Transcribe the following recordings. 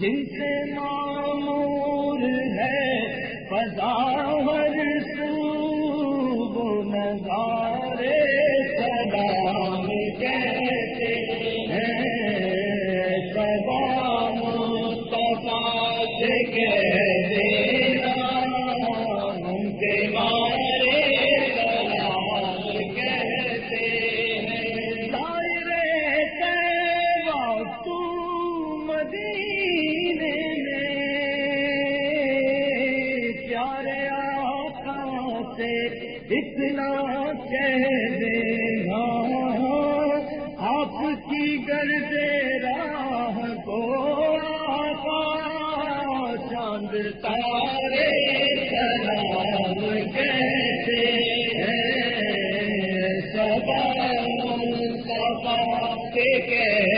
جن سے معمور ہے فضا اتنا کہہ دینا آپ کی گرد تیرا کو چاند تارے سلام کہتے ہیں، سبا سبا، کے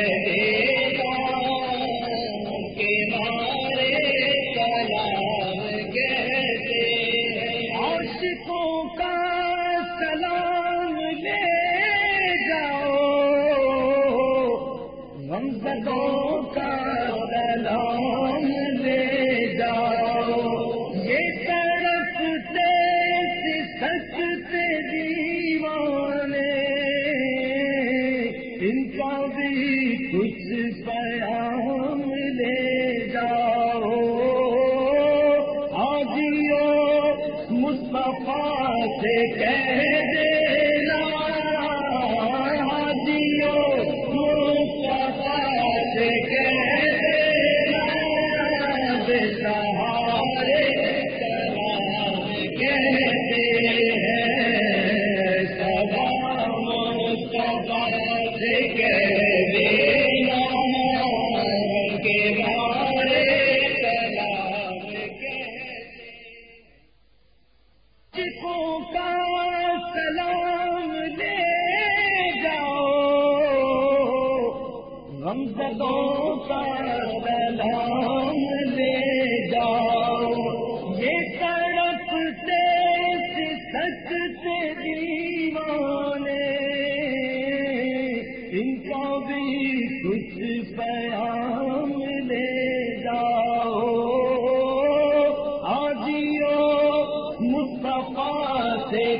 سے سے کہہ دینا سہارے سے مصطفیٰ لے جاؤ۔ یہ تڑپتے ان کو بھی کچھ پیام لے جاؤ۔ آجیو مصطفیٰ سے